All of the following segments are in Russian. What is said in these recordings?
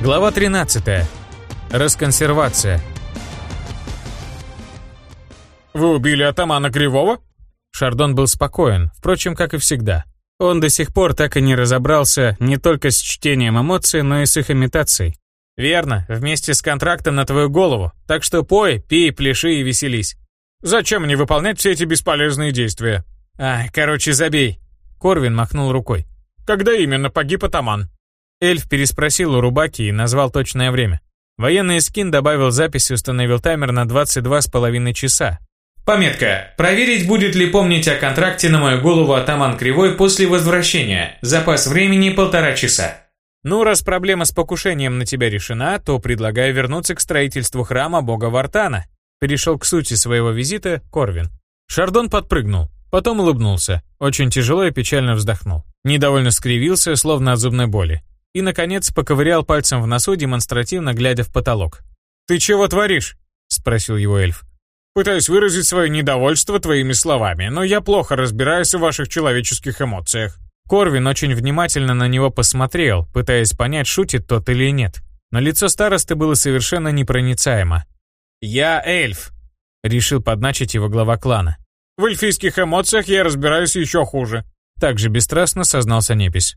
Глава 13. Расконсервация. «Вы убили атамана Кривого?» Шардон был спокоен, впрочем, как и всегда. Он до сих пор так и не разобрался не только с чтением эмоций, но и с их имитацией. «Верно, вместе с контрактом на твою голову. Так что пой, пей, пляши и веселись». «Зачем мне выполнять все эти бесполезные действия?» «Ай, короче, забей». Корвин махнул рукой. «Когда именно погиб атаман?» Эльф переспросил у Рубаки и назвал точное время. Военный скин добавил запись и установил таймер на 22,5 часа. Пометка. Проверить, будет ли помнить о контракте на мою голову атаман Кривой после возвращения. Запас времени полтора часа. Ну, раз проблема с покушением на тебя решена, то предлагаю вернуться к строительству храма бога Вартана. Перешел к сути своего визита Корвин. Шардон подпрыгнул, потом улыбнулся, очень тяжело и печально вздохнул. Недовольно скривился, словно от зубной боли и, наконец, поковырял пальцем в носу, демонстративно глядя в потолок. «Ты чего творишь?» — спросил его эльф. «Пытаюсь выразить свое недовольство твоими словами, но я плохо разбираюсь в ваших человеческих эмоциях». Корвин очень внимательно на него посмотрел, пытаясь понять, шутит тот или нет. Но лицо старосты было совершенно непроницаемо. «Я эльф», — решил подначить его глава клана. «В эльфийских эмоциях я разбираюсь еще хуже», — также бесстрастно сознался Непись.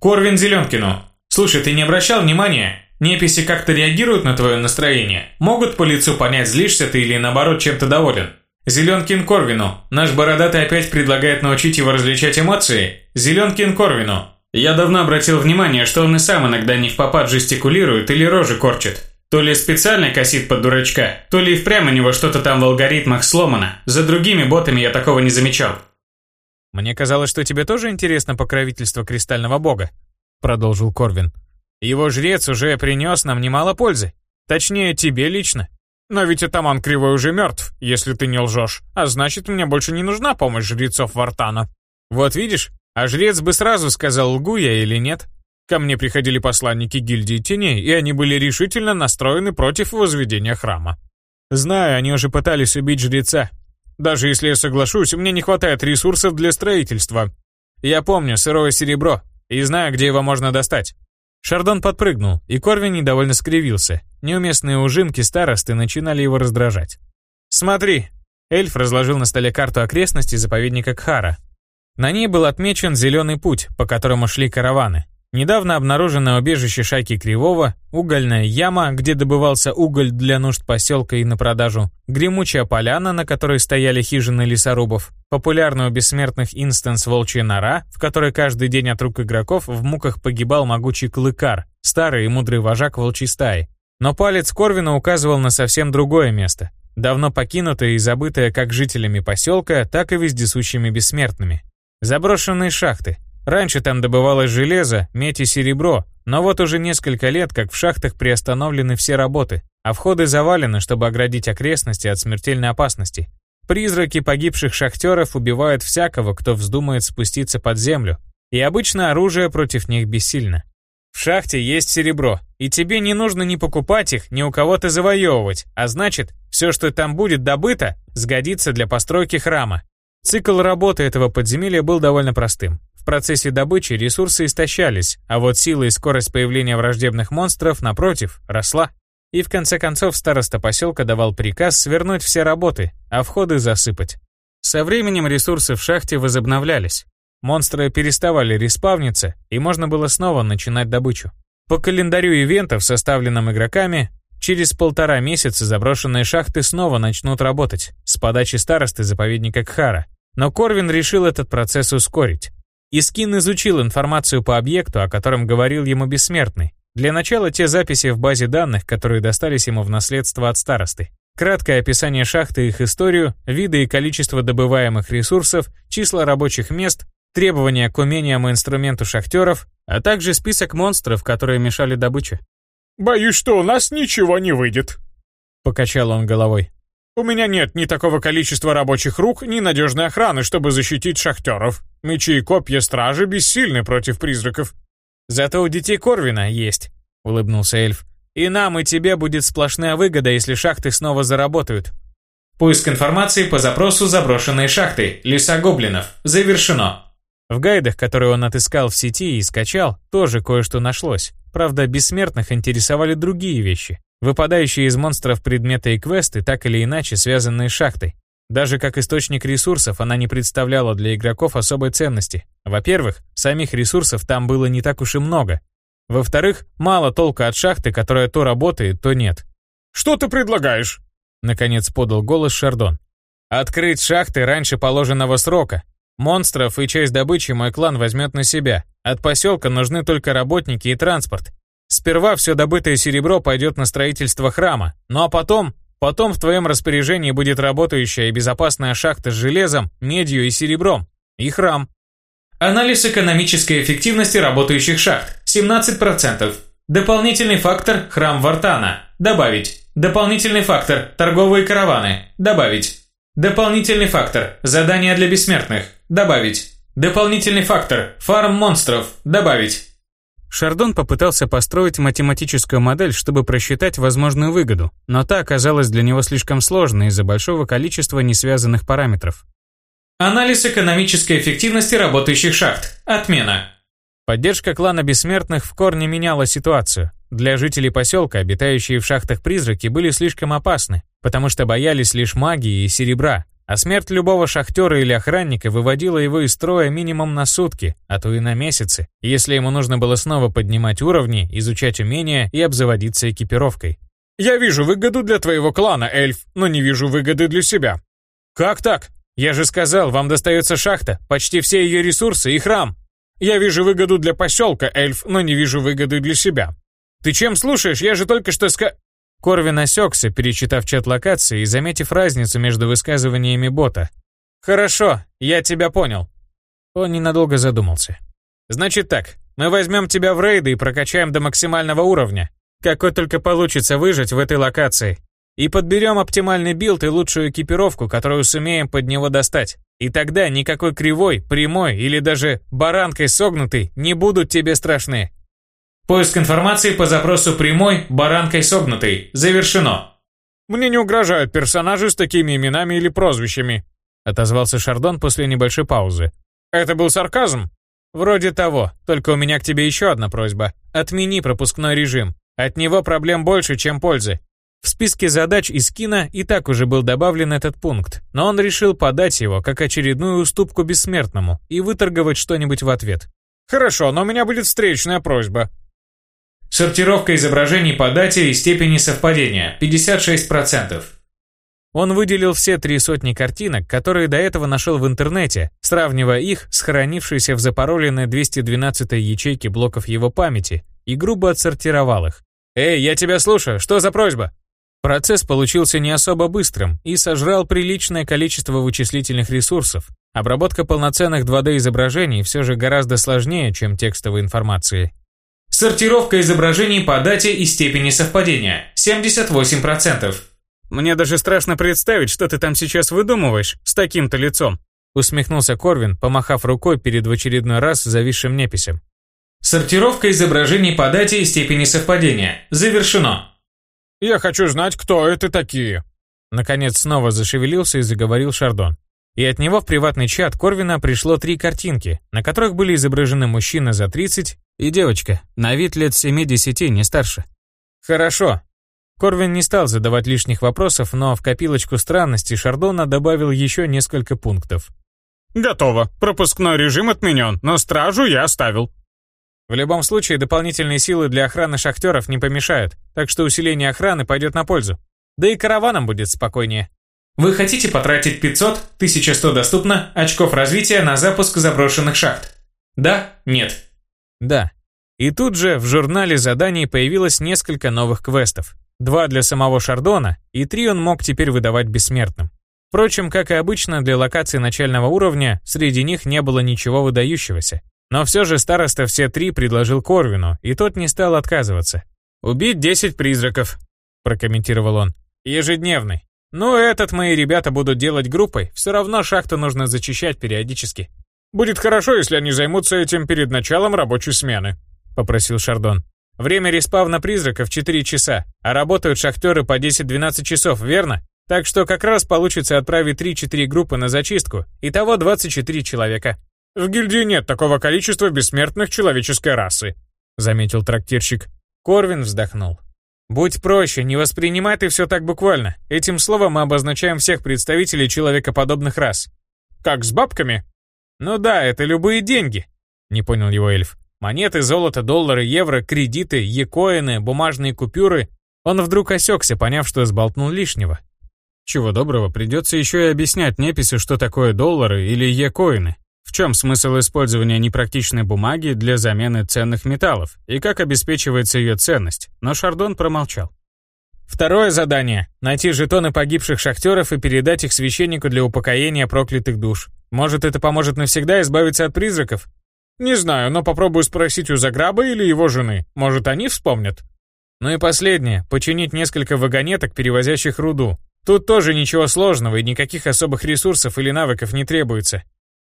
Корвин Зеленкину. Слушай, ты не обращал внимания? Неписи как-то реагируют на твое настроение? Могут по лицу понять, злишься ты или наоборот чем-то доволен? Зеленкин Корвину. Наш бородатый опять предлагает научить его различать эмоции? Зеленкин Корвину. Я давно обратил внимание, что он и сам иногда не в попад жестикулирует или рожи корчит. То ли специально косит под дурачка, то ли и впрямь у него что-то там в алгоритмах сломано. За другими ботами я такого не замечал. «Мне казалось, что тебе тоже интересно покровительство Кристального Бога», — продолжил Корвин. «Его жрец уже принес нам немало пользы. Точнее, тебе лично. Но ведь атаман Кривой уже мертв, если ты не лжешь. А значит, мне больше не нужна помощь жрецов Вартана». «Вот видишь, а жрец бы сразу сказал, лгу я или нет. Ко мне приходили посланники гильдии теней, и они были решительно настроены против возведения храма. Знаю, они уже пытались убить жреца, даже если я соглашусь, мне не хватает ресурсов для строительства. Я помню сырое серебро и знаю, где его можно достать. Шардон подпрыгнул, и Корвин недовольно скривился. Неуместные ужимки старосты начинали его раздражать. «Смотри!» Эльф разложил на столе карту окрестностей заповедника Кхара. На ней был отмечен зеленый путь, по которому шли караваны. Недавно обнаруженное убежище шайки Кривого, угольная яма, где добывался уголь для нужд поселка и на продажу, гремучая поляна, на которой стояли хижины лесорубов, популярный у бессмертных инстанс волчья нора, в которой каждый день от рук игроков в муках погибал могучий клыкар, старый и мудрый вожак волчьей стаи. Но палец Корвина указывал на совсем другое место, давно покинутое и забытое как жителями поселка, так и вездесущими бессмертными. Заброшенные шахты, Раньше там добывалось железо, медь и серебро, но вот уже несколько лет, как в шахтах приостановлены все работы, а входы завалены, чтобы оградить окрестности от смертельной опасности. Призраки погибших шахтеров убивают всякого, кто вздумает спуститься под землю, и обычно оружие против них бессильно. В шахте есть серебро, и тебе не нужно ни покупать их, ни у кого-то завоевывать, а значит, все, что там будет добыто, сгодится для постройки храма. Цикл работы этого подземелья был довольно простым. В процессе добычи ресурсы истощались, а вот сила и скорость появления враждебных монстров, напротив, росла. И в конце концов староста поселка давал приказ свернуть все работы, а входы засыпать. Со временем ресурсы в шахте возобновлялись. Монстры переставали респавниться, и можно было снова начинать добычу. По календарю ивентов, составленным игроками, через полтора месяца заброшенные шахты снова начнут работать, с подачи старосты заповедника Кхара. Но Корвин решил этот процесс ускорить. Искин изучил информацию по объекту, о котором говорил ему Бессмертный. Для начала те записи в базе данных, которые достались ему в наследство от старосты. Краткое описание шахты их историю, виды и количество добываемых ресурсов, числа рабочих мест, требования к умениям и инструменту шахтеров, а также список монстров, которые мешали добыче. «Боюсь, что у нас ничего не выйдет», — покачал он головой. У меня нет ни такого количества рабочих рук, ни надежной охраны, чтобы защитить шахтеров. Мечи и копья стражи бессильны против призраков». «Зато у детей Корвина есть», — улыбнулся эльф. «И нам, и тебе будет сплошная выгода, если шахты снова заработают». Поиск информации по запросу «Заброшенные шахты. Леса гоблинов». Завершено. В гайдах, которые он отыскал в сети и скачал, тоже кое-что нашлось. Правда, бессмертных интересовали другие вещи. Выпадающие из монстров предметы и квесты, так или иначе связанные с шахтой. Даже как источник ресурсов она не представляла для игроков особой ценности. Во-первых, самих ресурсов там было не так уж и много. Во-вторых, мало толка от шахты, которая то работает, то нет. «Что ты предлагаешь?» Наконец подал голос Шардон. «Открыть шахты раньше положенного срока. Монстров и часть добычи мой клан возьмет на себя. От поселка нужны только работники и транспорт. Сперва все добытое серебро пойдет на строительство храма, ну а потом, потом в твоем распоряжении будет работающая и безопасная шахта с железом, медью и серебром. И храм. Анализ экономической эффективности работающих шахт. 17%. Дополнительный фактор – храм Вартана. Добавить. Дополнительный фактор – торговые караваны. Добавить. Дополнительный фактор – задания для бессмертных. Добавить. Дополнительный фактор – фарм монстров. Добавить. Шардон попытался построить математическую модель, чтобы просчитать возможную выгоду, но та оказалась для него слишком сложной из-за большого количества несвязанных параметров. Анализ экономической эффективности работающих шахт. Отмена. Поддержка клана Бессмертных в корне меняла ситуацию. Для жителей поселка, обитающие в шахтах призраки, были слишком опасны, потому что боялись лишь магии и серебра, а смерть любого шахтера или охранника выводила его из строя минимум на сутки, а то и на месяцы, если ему нужно было снова поднимать уровни, изучать умения и обзаводиться экипировкой. «Я вижу выгоду для твоего клана, эльф, но не вижу выгоды для себя». «Как так? Я же сказал, вам достается шахта, почти все ее ресурсы и храм». «Я вижу выгоду для поселка, эльф, но не вижу выгоды для себя». «Ты чем слушаешь? Я же только что ска...» Корвин осекся, перечитав чат локации и заметив разницу между высказываниями бота. «Хорошо, я тебя понял». Он ненадолго задумался. «Значит так, мы возьмем тебя в рейды и прокачаем до максимального уровня, какой только получится выжить в этой локации. И подберем оптимальный билд и лучшую экипировку, которую сумеем под него достать. И тогда никакой кривой, прямой или даже баранкой согнутый не будут тебе страшны. Поиск информации по запросу прямой баранкой согнутой завершено. Мне не угрожают персонажи с такими именами или прозвищами, отозвался Шардон после небольшой паузы. Это был сарказм? Вроде того, только у меня к тебе еще одна просьба. Отмени пропускной режим. От него проблем больше, чем пользы. В списке задач из кино и так уже был добавлен этот пункт, но он решил подать его как очередную уступку бессмертному и выторговать что-нибудь в ответ. «Хорошо, но у меня будет встречная просьба. Сортировка изображений по дате и степени совпадения – 56%. Он выделил все три сотни картинок, которые до этого нашел в интернете, сравнивая их с хранившейся в запароленной 212 ячейке блоков его памяти, и грубо отсортировал их. «Эй, я тебя слушаю, что за просьба?» Процесс получился не особо быстрым и сожрал приличное количество вычислительных ресурсов. Обработка полноценных 2D-изображений все же гораздо сложнее, чем текстовой информации. Сортировка изображений по дате и степени совпадения – 78%. «Мне даже страшно представить, что ты там сейчас выдумываешь с таким-то лицом», усмехнулся Корвин, помахав рукой перед в очередной раз зависшим неписем. Сортировка изображений по дате и степени совпадения. Завершено. «Я хочу знать, кто это такие». Наконец снова зашевелился и заговорил Шардон. И от него в приватный чат Корвина пришло три картинки, на которых были изображены мужчина за 30 и девочка, на вид лет 7-10, не старше. Хорошо. Корвин не стал задавать лишних вопросов, но в копилочку странностей Шардона добавил еще несколько пунктов. «Готово. Пропускной режим отменен, но стражу я оставил». В любом случае, дополнительные силы для охраны шахтеров не помешают, так что усиление охраны пойдет на пользу. Да и караванам будет спокойнее. Вы хотите потратить 500, 1100 доступно, очков развития на запуск заброшенных шахт? Да? Нет? Да. И тут же в журнале заданий появилось несколько новых квестов. Два для самого Шардона, и три он мог теперь выдавать бессмертным. Впрочем, как и обычно, для локаций начального уровня среди них не было ничего выдающегося. Но все же староста все три предложил Корвину, и тот не стал отказываться. «Убить 10 призраков», – прокомментировал он. «Ежедневный. Ну, этот мои ребята будут делать группой, все равно шахту нужно зачищать периодически. «Будет хорошо, если они займутся этим перед началом рабочей смены», — попросил Шардон. «Время респавна призраков 4 часа, а работают шахтеры по 10-12 часов, верно? Так что как раз получится отправить 3-4 группы на зачистку, итого 24 человека». «В гильдии нет такого количества бессмертных человеческой расы», заметил трактирщик. Корвин вздохнул. «Будь проще, не воспринимай ты все так буквально. Этим словом мы обозначаем всех представителей человекоподобных рас». «Как с бабками?» «Ну да, это любые деньги», — не понял его эльф. «Монеты, золото, доллары, евро, кредиты, екоины, бумажные купюры». Он вдруг осекся, поняв, что сболтнул лишнего. Чего доброго, придется еще и объяснять неписи, что такое доллары или е-коины. В чем смысл использования непрактичной бумаги для замены ценных металлов и как обеспечивается ее ценность, но Шардон промолчал. Второе задание — найти жетоны погибших шахтеров и передать их священнику для упокоения проклятых душ. Может, это поможет навсегда избавиться от призраков? Не знаю, но попробую спросить у Заграба или его жены. Может, они вспомнят? Ну и последнее — починить несколько вагонеток, перевозящих руду. Тут тоже ничего сложного и никаких особых ресурсов или навыков не требуется.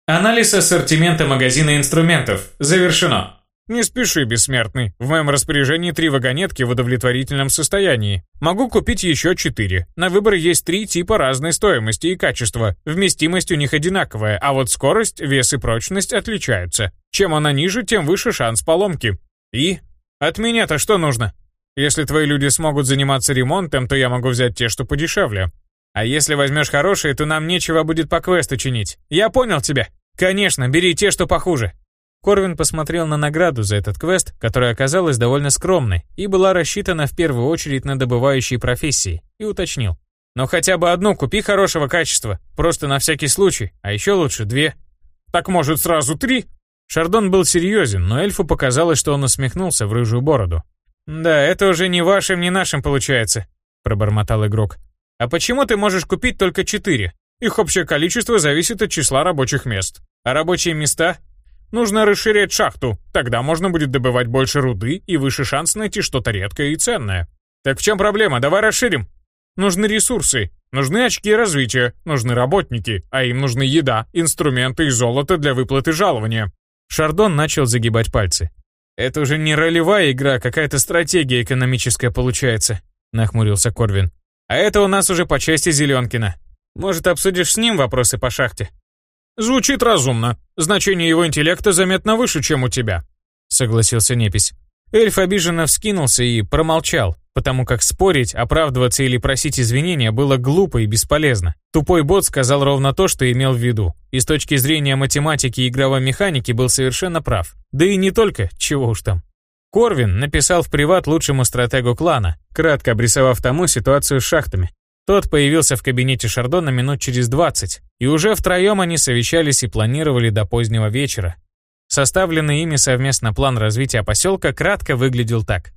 Анализ ассортимента магазина инструментов. Завершено. Не спеши, бессмертный. В моем распоряжении три вагонетки в удовлетворительном состоянии. Могу купить еще четыре. На выбор есть три типа разной стоимости и качества. Вместимость у них одинаковая, а вот скорость, вес и прочность отличаются. Чем она ниже, тем выше шанс поломки. И? От меня-то что нужно? Если твои люди смогут заниматься ремонтом, то я могу взять те, что подешевле. А если возьмешь хорошие, то нам нечего будет по квесту чинить. Я понял тебя. Конечно, бери те, что похуже. Корвин посмотрел на награду за этот квест, которая оказалась довольно скромной и была рассчитана в первую очередь на добывающие профессии, и уточнил. Но хотя бы одну купи хорошего качества, просто на всякий случай, а еще лучше две. Так может сразу три? Шардон был серьезен, но эльфу показалось, что он усмехнулся в рыжую бороду. «Да, это уже не вашим, не нашим получается», — пробормотал игрок. А почему ты можешь купить только 4? Их общее количество зависит от числа рабочих мест. А рабочие места? Нужно расширять шахту, тогда можно будет добывать больше руды и выше шанс найти что-то редкое и ценное. Так в чем проблема? Давай расширим. Нужны ресурсы, нужны очки развития, нужны работники, а им нужны еда, инструменты и золото для выплаты жалования. Шардон начал загибать пальцы. «Это уже не ролевая игра, а какая-то стратегия экономическая получается», — нахмурился Корвин. А это у нас уже по части Зеленкина. Может, обсудишь с ним вопросы по шахте? Звучит разумно. Значение его интеллекта заметно выше, чем у тебя. Согласился Непись. Эльф обиженно вскинулся и промолчал, потому как спорить, оправдываться или просить извинения было глупо и бесполезно. Тупой бот сказал ровно то, что имел в виду, и с точки зрения математики и игровой механики был совершенно прав. Да и не только, чего уж там. Корвин написал в приват лучшему стратегу клана, кратко обрисовав тому ситуацию с шахтами. Тот появился в кабинете Шардона минут через 20, и уже втроем они совещались и планировали до позднего вечера. Составленный ими совместно план развития поселка кратко выглядел так.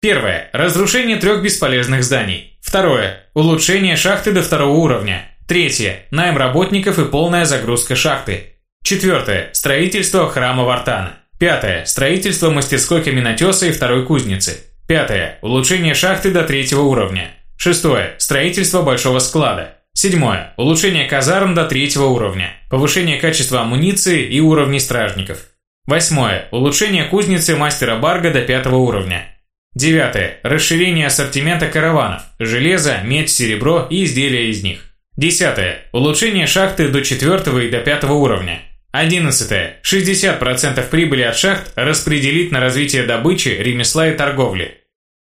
Первое. Разрушение трех бесполезных зданий. Второе. Улучшение шахты до второго уровня. Третье. Найм работников и полная загрузка шахты. Четвертое. Строительство храма Вартана. Пятое. Строительство мастерской каменотеса и второй кузницы. Пятое. Улучшение шахты до третьего уровня. Шестое. Строительство большого склада. Седьмое. Улучшение казарм до третьего уровня. Повышение качества амуниции и уровней стражников. Восьмое. Улучшение кузницы мастера Барга до пятого уровня. Девятое. Расширение ассортимента караванов. Железо, медь, серебро и изделия из них. Десятое. Улучшение шахты до четвертого и до пятого уровня. 11. 60% прибыли от шахт распределить на развитие добычи, ремесла и торговли.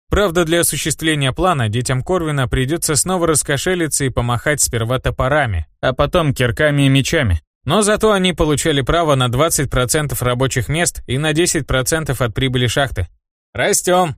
Правда, для осуществления плана детям Корвина придется снова раскошелиться и помахать сперва топорами, а потом кирками и мечами. Но зато они получали право на 20% рабочих мест и на 10% от прибыли шахты. Растем!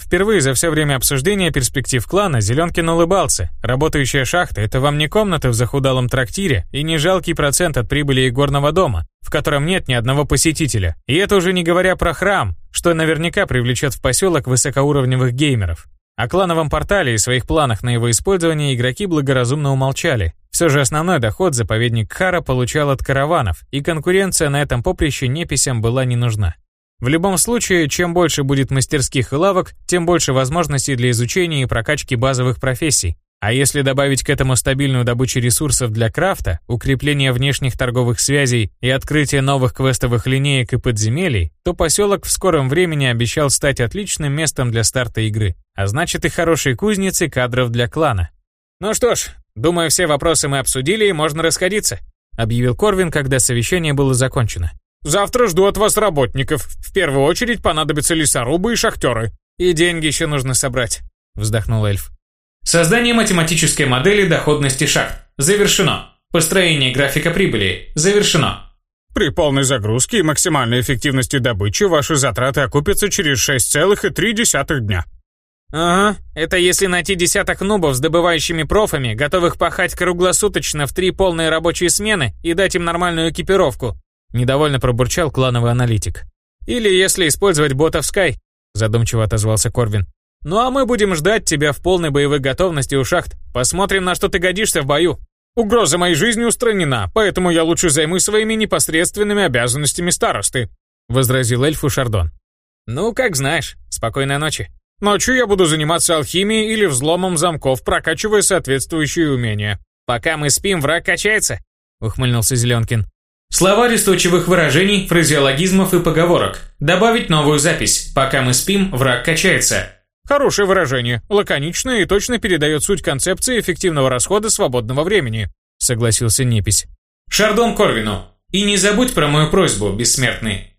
Впервые за все время обсуждения перспектив клана Зеленкин улыбался. Работающая шахта – это вам не комната в захудалом трактире и не жалкий процент от прибыли игорного дома, в котором нет ни одного посетителя. И это уже не говоря про храм, что наверняка привлечет в поселок высокоуровневых геймеров. О клановом портале и своих планах на его использование игроки благоразумно умолчали. Все же основной доход заповедник Хара получал от караванов, и конкуренция на этом поприще неписям была не нужна. В любом случае, чем больше будет мастерских и лавок, тем больше возможностей для изучения и прокачки базовых профессий. А если добавить к этому стабильную добычу ресурсов для крафта, укрепление внешних торговых связей и открытие новых квестовых линеек и подземелий, то поселок в скором времени обещал стать отличным местом для старта игры, а значит и хорошей кузницей кадров для клана. «Ну что ж, думаю, все вопросы мы обсудили и можно расходиться», объявил Корвин, когда совещание было закончено. Завтра жду от вас работников. В первую очередь понадобятся лесорубы и шахтеры. И деньги еще нужно собрать, вздохнул эльф. Создание математической модели доходности шахт. Завершено. Построение графика прибыли. Завершено. При полной загрузке и максимальной эффективности добычи ваши затраты окупятся через 6,3 дня. Ага, это если найти десяток нубов с добывающими профами, готовых пахать круглосуточно в три полные рабочие смены и дать им нормальную экипировку. Недовольно пробурчал клановый аналитик. Или если использовать ботов Sky, задумчиво отозвался Корвин. Ну а мы будем ждать тебя в полной боевой готовности у шахт. Посмотрим, на что ты годишься в бою. Угроза моей жизни устранена, поэтому я лучше займусь своими непосредственными обязанностями старосты, возразил эльфу Шардон. Ну, как знаешь. Спокойной ночи. Ночью я буду заниматься алхимией или взломом замков, прокачивая соответствующие умения. Пока мы спим, враг качается, ухмыльнулся Зеленкин. Словарь устойчивых выражений, фразеологизмов и поговорок. Добавить новую запись. Пока мы спим, враг качается. Хорошее выражение, лаконичное и точно передает суть концепции эффективного расхода свободного времени, согласился Непись. Шардон Корвину. И не забудь про мою просьбу, бессмертный.